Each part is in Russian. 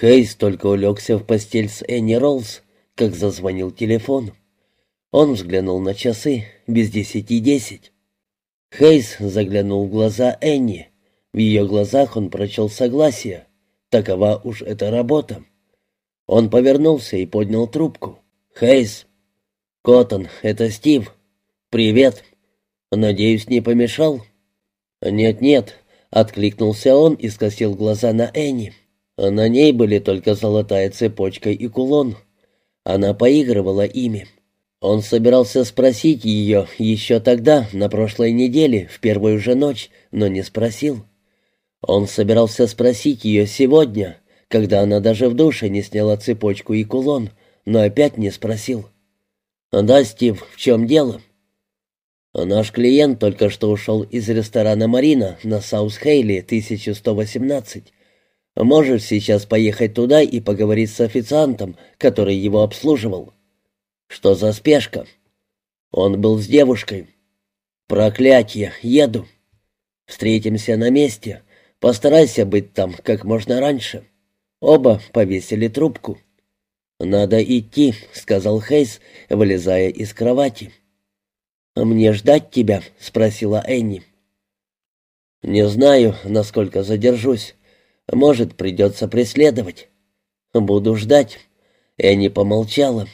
Хейс только улегся в постель с Энни Роллс, как зазвонил телефон. Он взглянул на часы, без десяти десять. Хейс заглянул в глаза Энни. В ее глазах он прочел согласие. Такова уж эта работа. Он повернулся и поднял трубку. «Хейс!» «Коттон, это Стив. Привет. Надеюсь, не помешал?» «Нет-нет», — откликнулся он и скосил глаза на Энни. На ней были только золотая цепочка и кулон. Она поигрывала ими. Он собирался спросить ее еще тогда, на прошлой неделе, в первую же ночь, но не спросил. Он собирался спросить ее сегодня, когда она даже в душе не сняла цепочку и кулон, но опять не спросил. «Да, Стив, в чем дело?» «Наш клиент только что ушел из ресторана «Марина» на Саус-Хейли, 1118. Можешь сейчас поехать туда и поговорить с официантом, который его обслуживал. Что за спешка? Он был с девушкой. Проклятье, еду. Встретимся на месте. Постарайся быть там как можно раньше. Оба повесили трубку. «Надо идти», — сказал Хейс, вылезая из кровати. «Мне ждать тебя?» — спросила Энни. «Не знаю, насколько задержусь. Может, придется преследовать. Буду ждать. Энни помолчала.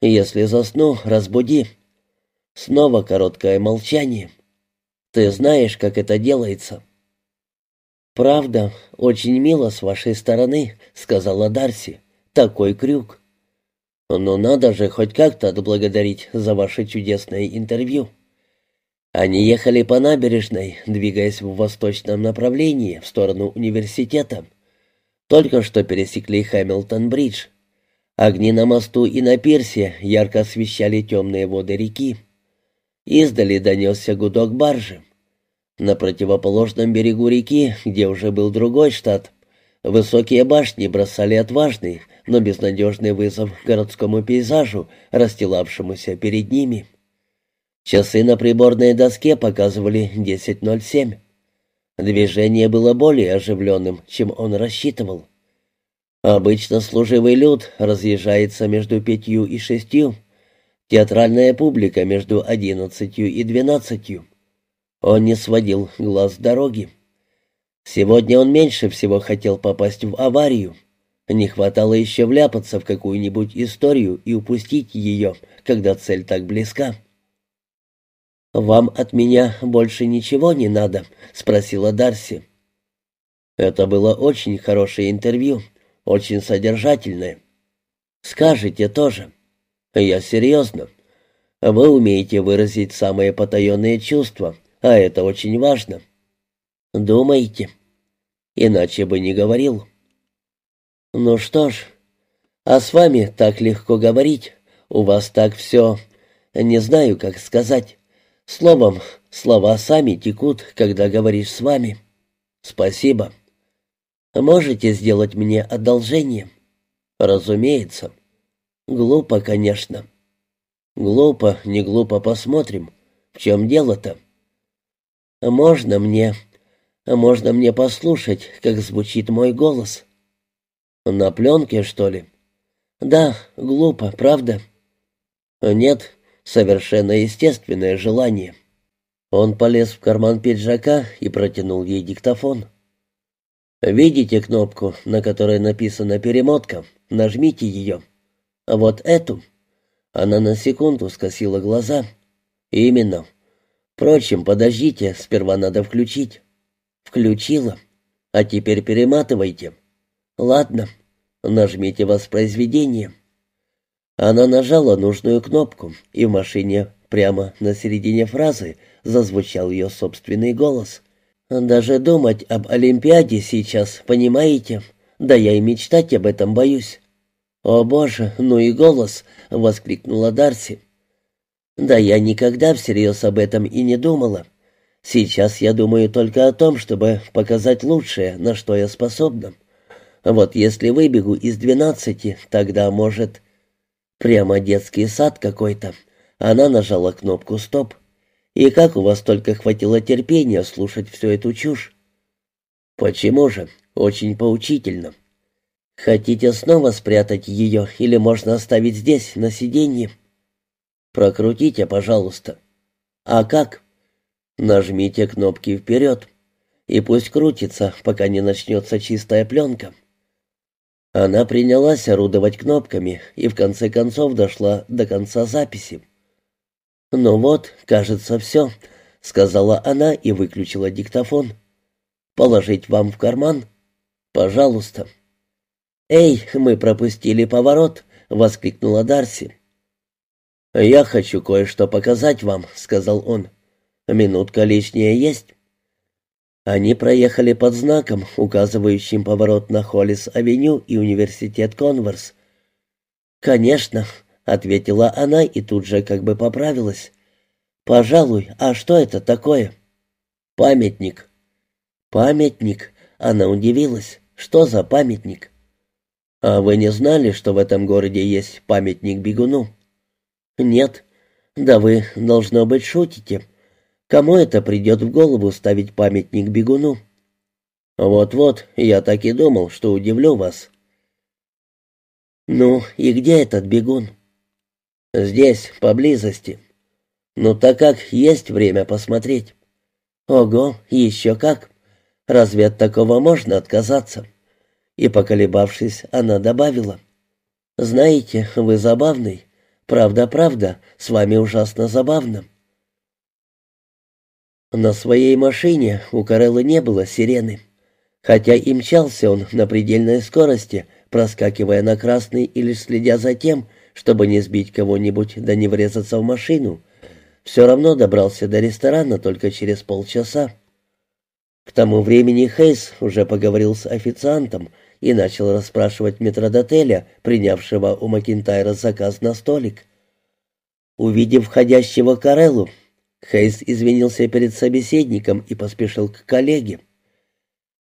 Если засну, разбуди. Снова короткое молчание. Ты знаешь, как это делается. Правда, очень мило с вашей стороны, сказала Дарси. Такой крюк. Ну надо же хоть как-то отблагодарить за ваше чудесное интервью. Они ехали по набережной, двигаясь в восточном направлении, в сторону университета. Только что пересекли Хэмилтон-бридж. Огни на мосту и на пирсе ярко освещали темные воды реки. Издали донесся гудок баржи. На противоположном берегу реки, где уже был другой штат, высокие башни бросали отважный, но безнадежный вызов городскому пейзажу, расстилавшемуся перед ними. Часы на приборной доске показывали 10.07. Движение было более оживленным, чем он рассчитывал. Обычно служивый люд разъезжается между пятью и шестью, театральная публика между одиннадцатью и двенадцатью. Он не сводил глаз с дороги. Сегодня он меньше всего хотел попасть в аварию. Не хватало еще вляпаться в какую-нибудь историю и упустить ее, когда цель так близка. «Вам от меня больше ничего не надо?» — спросила Дарси. «Это было очень хорошее интервью, очень содержательное. Скажите тоже. Я серьезно. Вы умеете выразить самые потаенные чувства, а это очень важно. Думаете? Иначе бы не говорил. Ну что ж, а с вами так легко говорить. У вас так все... Не знаю, как сказать. Словом, слова сами текут, когда говоришь с вами. Спасибо. Можете сделать мне одолжение? Разумеется. Глупо, конечно. Глупо, не глупо, посмотрим. В чем дело-то? Можно мне... Можно мне послушать, как звучит мой голос? На пленке, что ли? Да, глупо, правда? Нет, совершенно естественное желание. Он полез в карман пиджака и протянул ей диктофон. «Видите кнопку, на которой написана «перемотка»? Нажмите ее. Вот эту». Она на секунду скосила глаза. «Именно. Впрочем, подождите, сперва надо включить». «Включила. А теперь перематывайте». «Ладно. Нажмите воспроизведение». Она нажала нужную кнопку, и в машине прямо на середине фразы зазвучал ее собственный голос. «Даже думать об Олимпиаде сейчас, понимаете? Да я и мечтать об этом боюсь». «О боже, ну и голос!» — воскликнула Дарси. «Да я никогда всерьез об этом и не думала. Сейчас я думаю только о том, чтобы показать лучшее, на что я способна. Вот если выбегу из двенадцати, тогда, может...» Прямо детский сад какой-то. Она нажала кнопку «Стоп». «И как у вас только хватило терпения слушать всю эту чушь?» «Почему же? Очень поучительно». Хотите снова спрятать ее или можно оставить здесь, на сиденье? Прокрутите, пожалуйста. А как? Нажмите кнопки вперед, и пусть крутится, пока не начнется чистая пленка. Она принялась орудовать кнопками и в конце концов дошла до конца записи. «Ну вот, кажется, все», — сказала она и выключила диктофон. «Положить вам в карман?» «Пожалуйста». «Эй, мы пропустили поворот!» — воскликнула Дарси. «Я хочу кое-что показать вам», — сказал он. «Минутка лишняя есть». Они проехали под знаком, указывающим поворот на Холлис-авеню и университет Конверс. «Конечно», — ответила она и тут же как бы поправилась. «Пожалуй, а что это такое?» «Памятник». «Памятник?» — она удивилась. «Что за памятник?» «А вы не знали, что в этом городе есть памятник бегуну?» «Нет». «Да вы, должно быть, шутите. Кому это придет в голову ставить памятник бегуну? Вот-вот, я так и думал, что удивлю вас. Ну, и где этот бегун? Здесь, поблизости. Ну так как есть время посмотреть? Ого, еще как. Разве от такого можно отказаться? И, поколебавшись, она добавила. «Знаете, вы забавный. Правда-правда, с вами ужасно забавно. На своей машине у Кареллы не было сирены. Хотя и мчался он на предельной скорости, проскакивая на красный и лишь следя за тем, чтобы не сбить кого-нибудь да не врезаться в машину, все равно добрался до ресторана только через полчаса. К тому времени Хейс уже поговорил с официантом и начал расспрашивать метродотеля, принявшего у Макинтайра заказ на столик. Увидев входящего Кареллу, Хейс извинился перед собеседником и поспешил к коллеге.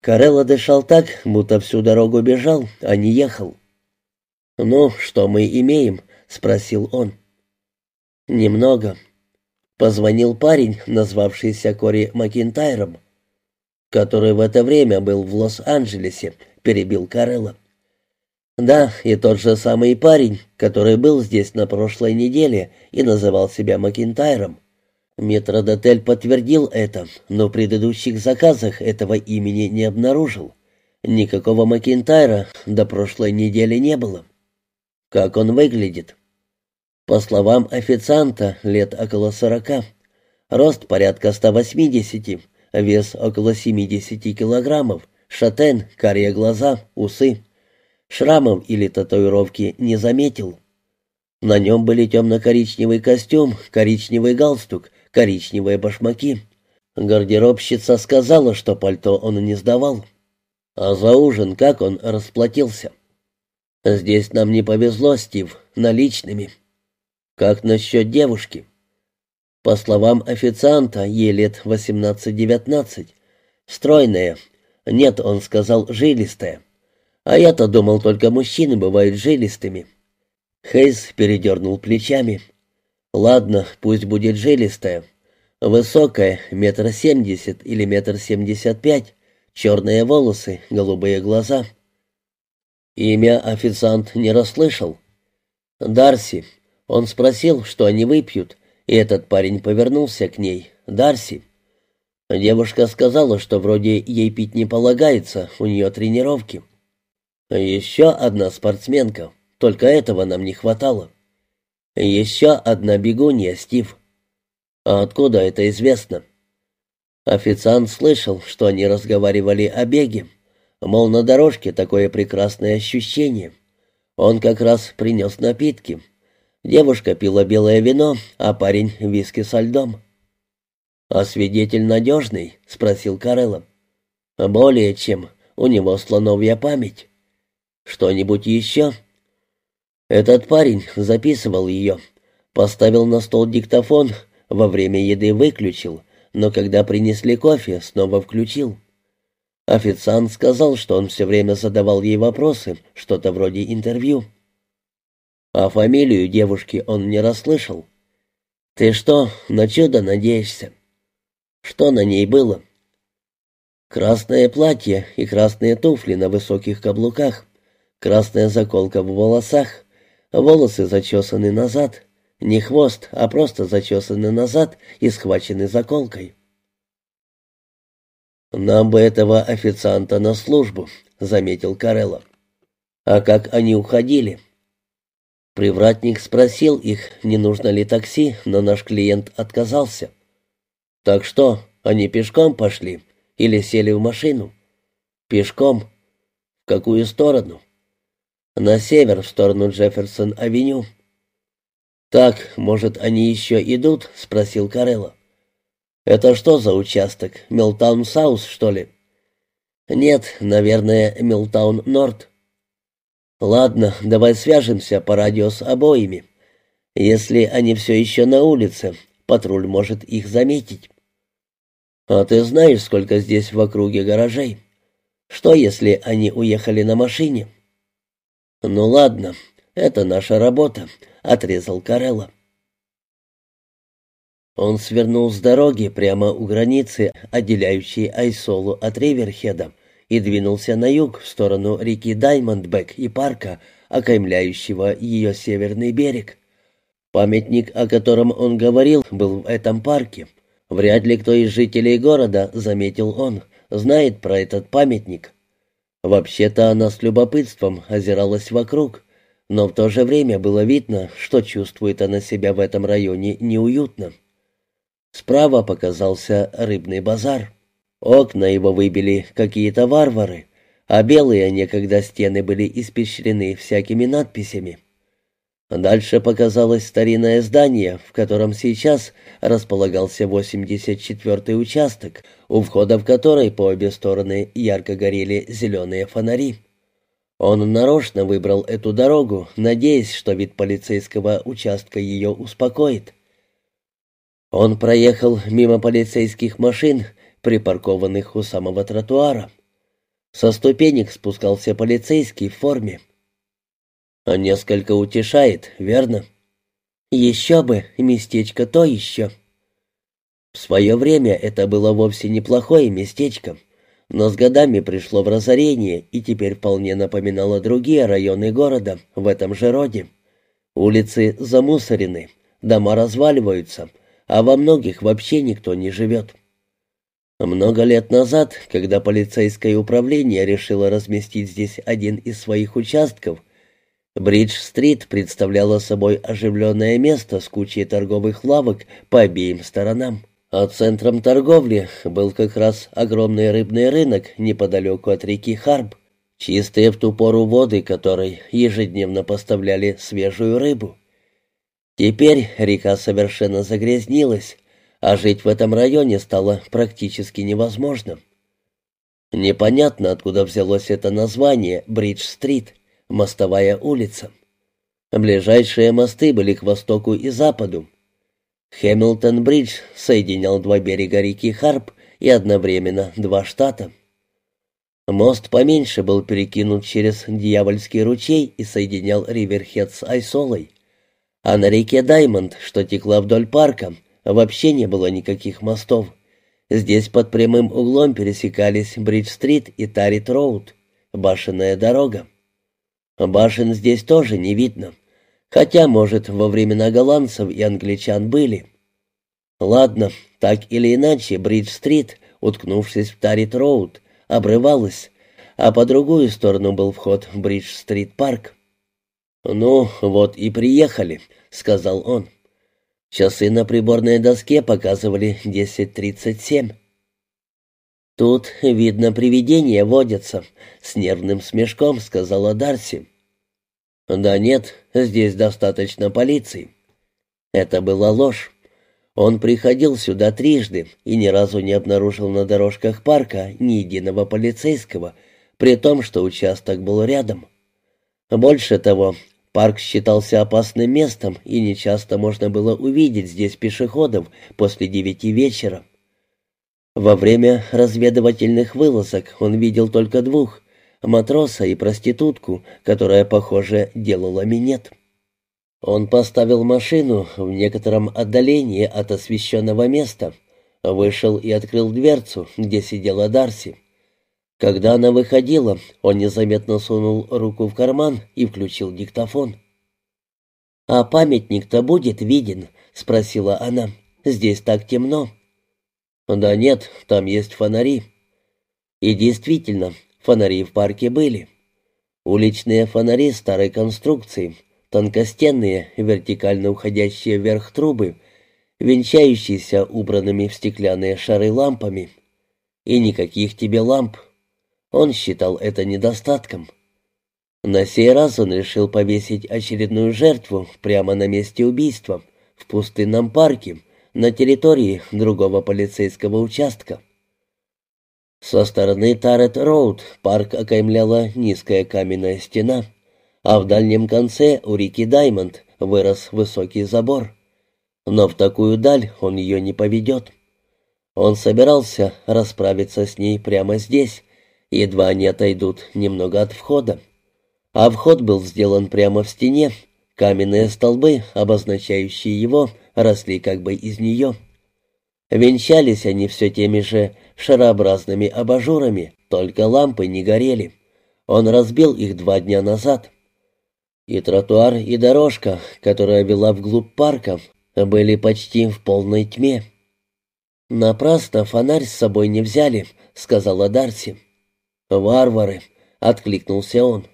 Карелла дышал так, будто всю дорогу бежал, а не ехал. «Ну, что мы имеем?» — спросил он. «Немного». Позвонил парень, назвавшийся Кори Макинтайром, который в это время был в Лос-Анджелесе, перебил Карелла. «Да, и тот же самый парень, который был здесь на прошлой неделе и называл себя Макинтайром. Метродотель подтвердил это, но в предыдущих заказах этого имени не обнаружил. Никакого Макинтайра до прошлой недели не было. Как он выглядит? По словам официанта, лет около сорока. Рост порядка 180, вес около 70 килограммов, шатен, карие глаза, усы. Шрамов или татуировки не заметил. На нем были темно-коричневый костюм, коричневый галстук, коричневые башмаки. Гардеробщица сказала, что пальто он не сдавал. А за ужин как он расплатился? Здесь нам не повезло, Стив, наличными. Как насчет девушки? По словам официанта, ей лет 18-19. Стройная. Нет, он сказал, жилистая. А я-то думал, только мужчины бывают жилистыми. Хейс передернул плечами. Ладно, пусть будет жилистая. Высокая, метр семьдесят или метр семьдесят пять, черные волосы, голубые глаза. Имя официант не расслышал. Дарси. Он спросил, что они выпьют, и этот парень повернулся к ней. Дарси. Девушка сказала, что вроде ей пить не полагается, у нее тренировки. Еще одна спортсменка, только этого нам не хватало. «Еще одна бегунья, Стив». «А откуда это известно?» Официант слышал, что они разговаривали о беге. Мол, на дорожке такое прекрасное ощущение. Он как раз принес напитки. Девушка пила белое вино, а парень — виски со льдом. «А свидетель надежный?» — спросил Карелло. «Более чем. У него слоновья память. Что-нибудь еще?» Этот парень записывал ее. Поставил на стол диктофон, во время еды выключил, но когда принесли кофе, снова включил. Официант сказал, что он все время задавал ей вопросы, что-то вроде интервью. А фамилию девушки он не расслышал. «Ты что, на чудо надеешься?» «Что на ней было?» «Красное платье и красные туфли на высоких каблуках. Красная заколка в волосах, волосы зачесаны назад, не хвост, а просто зачесаны назад и схвачены заколкой. «Нам бы этого официанта на службу», — заметил Карелло. «А как они уходили?» Привратник спросил их, не нужно ли такси, но наш клиент отказался. «Так что, они пешком пошли или сели в машину?» «Пешком. В какую сторону?» «На север, в сторону Джефферсон-авеню». «Так, может, они еще идут?» — спросил Карелло. «Это что за участок? Мидтаун-Саут, что ли?» «Нет, наверное, Мидтаун-Норт». «Ладно, давай свяжемся по радио с обоими. Если они все еще на улице, патруль может их заметить». «А ты знаешь, сколько здесь в округе гаражей? Что, если они уехали на машине?» «Ну ладно, это наша работа», — отрезал Карелла. Он свернул с дороги прямо у границы, отделяющей Айсолу от Риверхеда, и двинулся на юг, в сторону реки Даймондбек и парка, окаймляющего ее северный берег. Памятник, о котором он говорил, был в этом парке. Вряд ли кто из жителей города, заметил он, знает про этот памятник. Вообще-то она с любопытством озиралась вокруг, но в то же время было видно, что чувствует она себя в этом районе неуютно. Справа показался рыбный базар. Окна его выбили какие-то варвары, а белые некогда стены были испещрены всякими надписями. Дальше показалось старинное здание, в котором сейчас располагался 84-й участок, у входа в который по обе стороны ярко горели зеленые фонари. Он нарочно выбрал эту дорогу, надеясь, что вид полицейского участка ее успокоит. Он проехал мимо полицейских машин, припаркованных у самого тротуара. Со ступенек спускался полицейский в форме. А несколько утешает, верно? Еще бы, местечко то еще. В свое время это было вовсе неплохое местечко, но с годами пришло в разорение и теперь вполне напоминало другие районы города в этом же роде. Улицы замусорены, дома разваливаются, а во многих вообще никто не живет. Много лет назад, когда полицейское управление решило разместить здесь один из своих участков, Бридж-стрит представляла собой оживленное место с кучей торговых лавок по обеим сторонам. А центром торговли был как раз огромный рыбный рынок неподалеку от реки Харб, чистые в ту пору воды которой ежедневно поставляли свежую рыбу. Теперь река совершенно загрязнилась, а жить в этом районе стало практически невозможно. Непонятно, откуда взялось это название «Бридж-стрит», мостовая улица. Ближайшие мосты были к востоку и западу. Хэмилтон-Бридж соединял два берега реки Харп и одновременно два штата. Мост поменьше был перекинут через Дьявольский ручей и соединял Риверхед с Айсолой. А на реке Даймонд, что текла вдоль парка, вообще не было никаких мостов. Здесь под прямым углом пересекались Бридж-стрит и Тарит-роуд, башенная дорога. Башен здесь тоже не видно. Хотя, может, во времена голландцев и англичан были. Ладно, так или иначе, Бридж-стрит, уткнувшись в Тарит-роуд, обрывалась, а по другую сторону был вход в Бридж-стрит-парк. «Ну, вот и приехали», — сказал он. Часы на приборной доске показывали 10.37. «Тут, видно, привидения водятся», — с нервным смешком сказала Дарси. «Да нет, здесь достаточно полиции». Это была ложь. Он приходил сюда трижды и ни разу не обнаружил на дорожках парка ни единого полицейского, при том, что участок был рядом. Больше того, парк считался опасным местом, и нечасто можно было увидеть здесь пешеходов после девяти вечера. Во время разведывательных вылазок он видел только двух — матроса и проститутку, которая, похоже, делала минет. Он поставил машину в некотором отдалении от освещенного места, вышел и открыл дверцу, где сидела Дарси. Когда она выходила, он незаметно сунул руку в карман и включил диктофон. «А памятник-то будет виден?» — спросила она. «Здесь так темно». «Да нет, там есть фонари». И действительно, фонари в парке были. Уличные фонари старой конструкции, тонкостенные, вертикально уходящие вверх трубы, венчающиеся убранными в стеклянные шары лампами. И никаких тебе ламп. Он считал это недостатком. На сей раз он решил повесить очередную жертву прямо на месте убийства, в пустынном парке, на территории другого полицейского участка. Со стороны Тарет-Роуд парк окаймляла низкая каменная стена, а в дальнем конце у реки Даймонд вырос высокий забор. Но в такую даль он ее не поведет. Он собирался расправиться с ней прямо здесь, едва они отойдут немного от входа. А вход был сделан прямо в стене, каменные столбы, обозначающие его, росли как бы из нее. Венчались они все теми же шарообразными абажурами, только лампы не горели. Он разбил их два дня назад. И тротуар, и дорожка, которая вела вглубь парка, были почти в полной тьме. «Напрасно фонарь с собой не взяли», — сказала Дарси. «Варвары», — откликнулся он.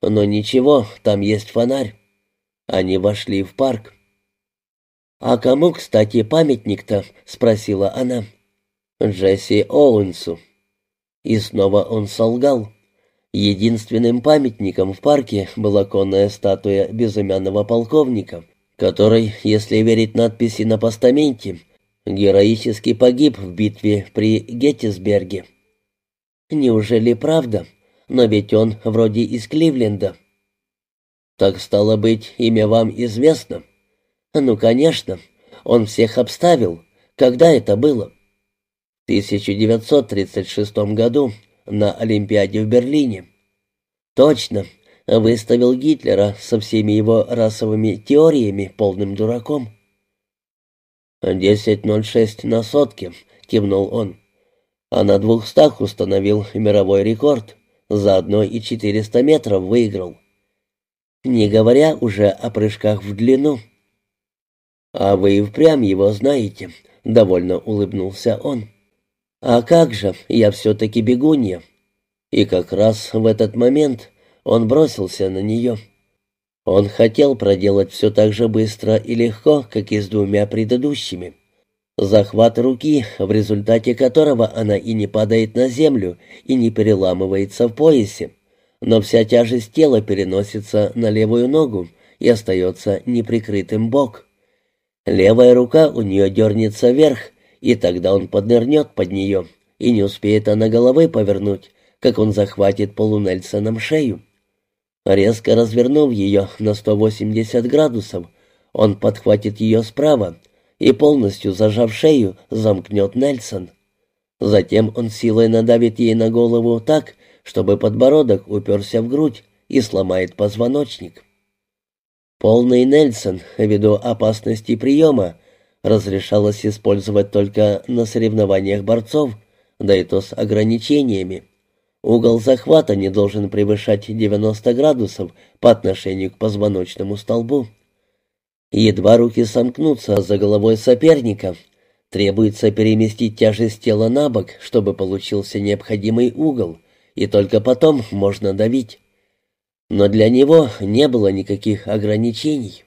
«Но ничего, там есть фонарь». Они вошли в парк. «А кому, кстати, памятник-то?» — спросила она. «Джесси Оуэнсу». И снова он солгал. Единственным памятником в парке была конная статуя безымянного полковника, который, если верить надписи на постаменте, героически погиб в битве при Геттисберге. Неужели правда? Но ведь он вроде из Кливленда. Так стало быть, имя вам известно? Ну, конечно. Он всех обставил. Когда это было? В 1936 году на Олимпиаде в Берлине. Точно. Выставил Гитлера со всеми его расовыми теориями полным дураком. «Десять ноль шесть на сотке», — кивнул он. «А на двухстах установил мировой рекорд. Заодно и четыреста метров выиграл. Не говоря уже о прыжках в длину». «А вы и впрямь его знаете», — довольно улыбнулся он. «А как же, я все-таки бегунья». И как раз в этот момент он бросился на нее. Он хотел проделать все так же быстро и легко, как и с двумя предыдущими. Захват руки, в результате которого она и не падает на землю, и не переламывается в поясе, но вся тяжесть тела переносится на левую ногу и остается неприкрытым бок. Левая рука у нее дернется вверх, и тогда он поднырнет под нее, и не успеет она головы повернуть, как он захватит Полу Нельсоном шею. Резко развернув ее на 180 градусов, он подхватит ее справа и, полностью зажав шею, замкнет Нельсон. Затем он силой надавит ей на голову так, чтобы подбородок уперся в грудь и сломает позвоночник. Полный Нельсон, ввиду опасности приема, разрешалось использовать только на соревнованиях борцов, да и то с ограничениями. Угол захвата не должен превышать 90 градусов по отношению к позвоночному столбу. Едва руки сомкнутся за головой соперника, требуется переместить тяжесть тела на бок, чтобы получился необходимый угол, и только потом можно давить. Но для него не было никаких ограничений.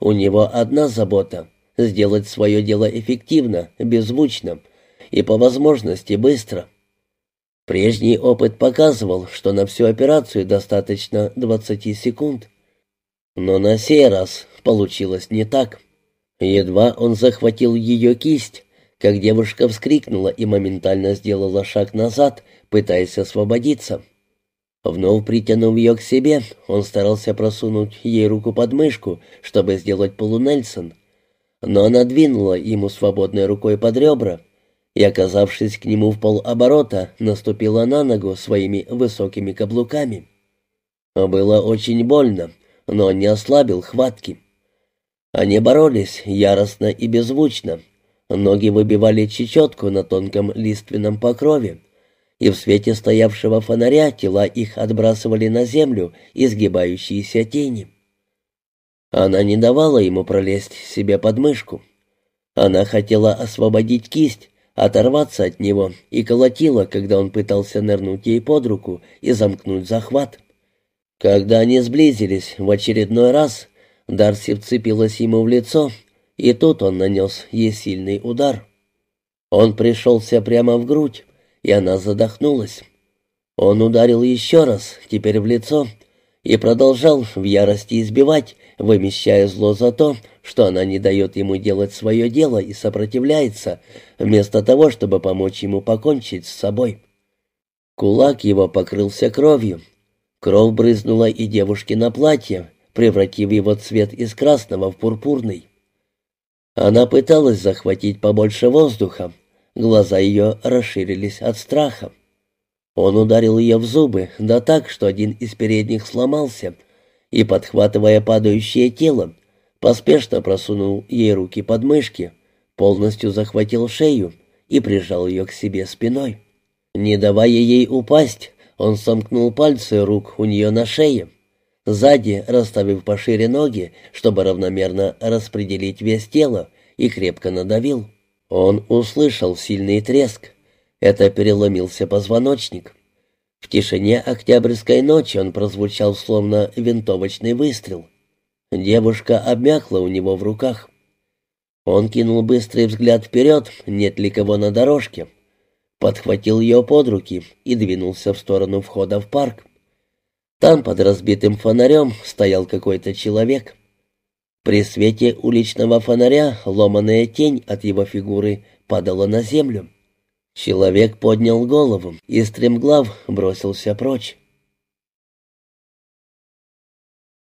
У него одна забота — сделать свое дело эффективно, беззвучно и по возможности быстро. Прежний опыт показывал, что на всю операцию достаточно 20 секунд. Но на сей раз получилось не так. Едва он захватил ее кисть, как девушка вскрикнула и моментально сделала шаг назад, пытаясь освободиться. Вновь притянув ее к себе, он старался просунуть ей руку под мышку, чтобы сделать полунельсон. Но она двинула ему свободной рукой под ребра, и, оказавшись к нему в полоборота, наступила на ногу своими высокими каблуками. Было очень больно, но он не ослабил хватки. Они боролись яростно и беззвучно. Ноги выбивали чечетку на тонком лиственном покрове, и в свете стоявшего фонаря тела их отбрасывали на землю изгибающиеся тени. Она не давала ему пролезть себе под мышку. Она хотела освободить кисть, оторваться от него и колотила, когда он пытался нырнуть ей под руку и замкнуть захват. Когда они сблизились в очередной раз, Дарси вцепилась ему в лицо, и тут он нанес ей сильный удар. Он пришелся прямо в грудь, и она задохнулась. Он ударил еще раз, теперь в лицо, и продолжал в ярости избивать, вымещая зло за то, что она не дает ему делать свое дело и сопротивляется, вместо того, чтобы помочь ему покончить с собой. Кулак его покрылся кровью. Кровь брызнула и девушке на платье, превратив его цвет из красного в пурпурный. Она пыталась захватить побольше воздуха. Глаза ее расширились от страха. Он ударил ее в зубы, да так, что один из передних сломался, и, подхватывая падающее тело, поспешно просунул ей руки под мышки, полностью захватил шею и прижал ее к себе спиной. Не давая ей упасть, он сомкнул пальцы рук у нее на шее, сзади расставив пошире ноги, чтобы равномерно распределить вес тела, и крепко надавил. Он услышал сильный треск, это переломился позвоночник. В тишине октябрьской ночи он прозвучал словно винтовочный выстрел. Девушка обмякла у него в руках. Он кинул быстрый взгляд вперед, нет ли кого на дорожке. Подхватил ее под руки и двинулся в сторону входа в парк. Там под разбитым фонарем стоял какой-то человек. При свете уличного фонаря ломаная тень от его фигуры падала на землю. Человек поднял голову и стремглав бросился прочь.